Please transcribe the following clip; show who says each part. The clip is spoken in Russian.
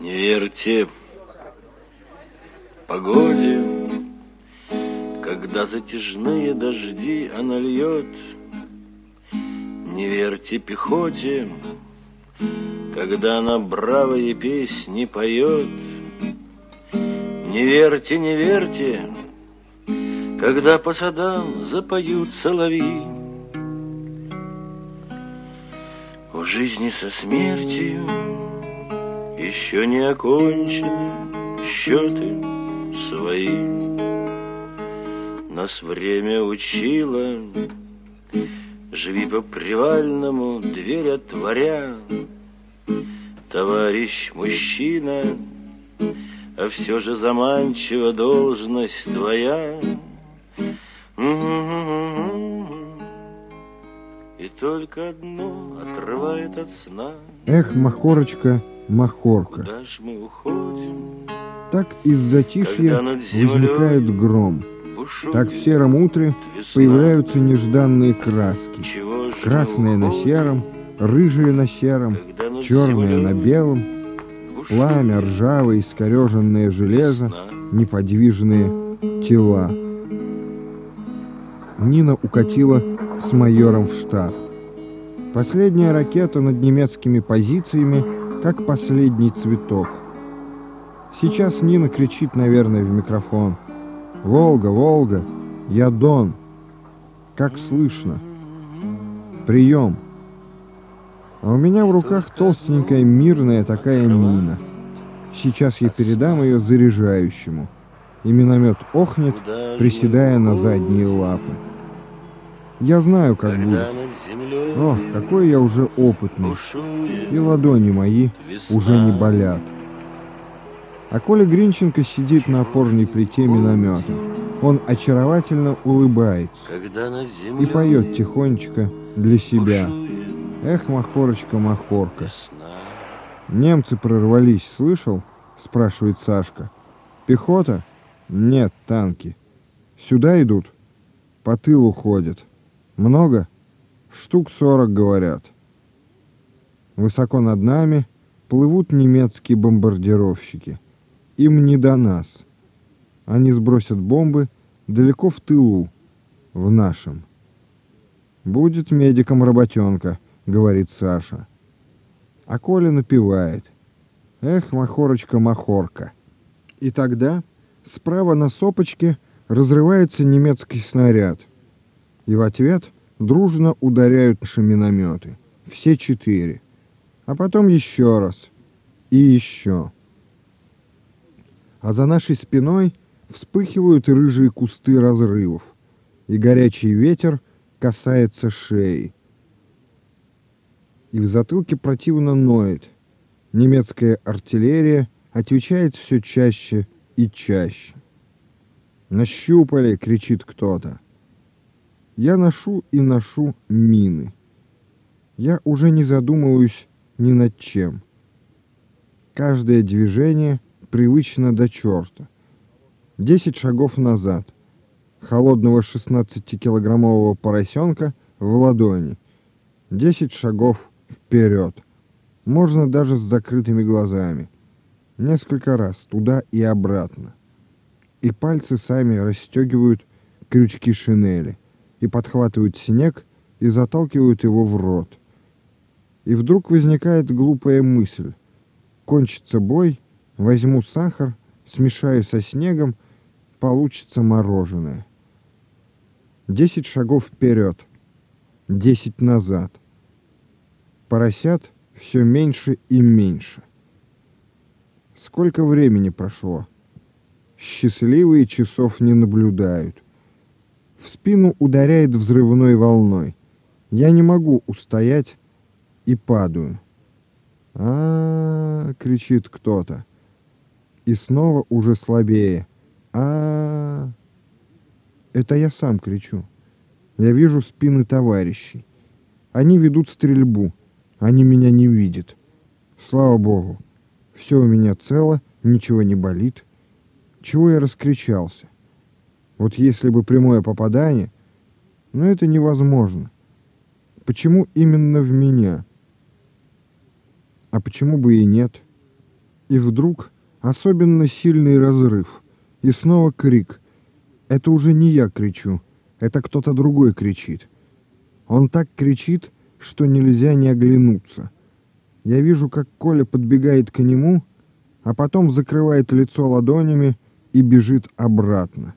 Speaker 1: Не верьте погоде, когда затяжные дожди она льет. Не верьте пехоте, когда она бравые песни поет. Не верьте, не верьте, когда по садам запоют соловьи. У жизни со смертью еще не окончены счеты свои. Нас время учило, живи по привальному, дверь отворя. Товарищ мужчина, а все же заманчива должность твоя. И только одно отрывает от сна.
Speaker 2: Эх, Махорочка, Махорка. Так из затишья возникает гром. Так в сером утре появляются нежданные краски. Красное на сером, рыжие на сером, черное на белом, пламя, ржавое, искореженное железо, неподвижные тела. Нина укатила с майором в штаб. Последняя ракета над немецкими позициями, как последний цветок. Сейчас Нина кричит, наверное, в микрофон. «Волга, Волга, я Дон!» Как слышно. Прием. А у меня в руках толстенькая мирная такая мина. Сейчас я передам ее заряжающему. И миномет охнет, приседая на задние лапы. Я знаю, как будет. О, какой я уже опытный. И ладони мои уже не болят. А Коля Гринченко сидит на опорной плите миномета. Он очаровательно улыбается и поет тихонечко для себя. Эх, Махорочка, Махорка. Немцы прорвались, слышал? Спрашивает Сашка. Пехота? Нет, танки. Сюда идут? По тылу ходят. Много? Штук сорок, говорят. Высоко над нами плывут немецкие бомбардировщики. Им не до нас. Они сбросят бомбы далеко в тылу, в нашем. «Будет медиком работенка», — говорит Саша. А Коля напевает. Эх, махорочка, махорка. И тогда справа на сопочке разрывается немецкий снаряд. И в ответ дружно ударяют наши минометы. Все четыре. А потом еще раз. И еще. А за нашей спиной вспыхивают рыжие кусты разрывов. И горячий ветер касается шеи и в затылке противно ноет. Немецкая артиллерия отвечает все чаще и чаще. «Нащупали!» — кричит кто-то. Я ношу и ношу мины. Я уже не задумываюсь ни над чем. Каждое движение привычно до черта. Десять шагов назад. Холодного 16-килограммового поросенка в ладони. Десять шагов вперед. Можно даже с закрытыми глазами. Несколько раз туда и обратно. И пальцы сами расстегивают крючки шинели и подхватывают снег и заталкивают его в рот. И вдруг возникает глупая мысль. Кончится бой, возьму сахар, смешаю со снегом, получится мороженое. Десять шагов вперед, десять назад. Поросят все меньше и меньше. Сколько времени прошло? Счастливые часов не наблюдают. В спину ударяет взрывной волной. Я не могу устоять и падаю. а, -а, -а кричит кто-то. И снова уже слабее. а, -а, -а Это я сам кричу. Я вижу спины товарищей. Они ведут стрельбу. Они меня не видят. Слава богу. Все у меня цело, ничего не болит. Чего я раскричался? Вот если бы прямое попадание... Но это невозможно. Почему именно в меня? А почему бы и нет? И вдруг особенно сильный разрыв. И снова крик. Это уже не я кричу, это кто-то другой кричит. Он так кричит, что нельзя не оглянуться. Я вижу, как Коля подбегает к нему, а потом закрывает лицо ладонями и бежит обратно.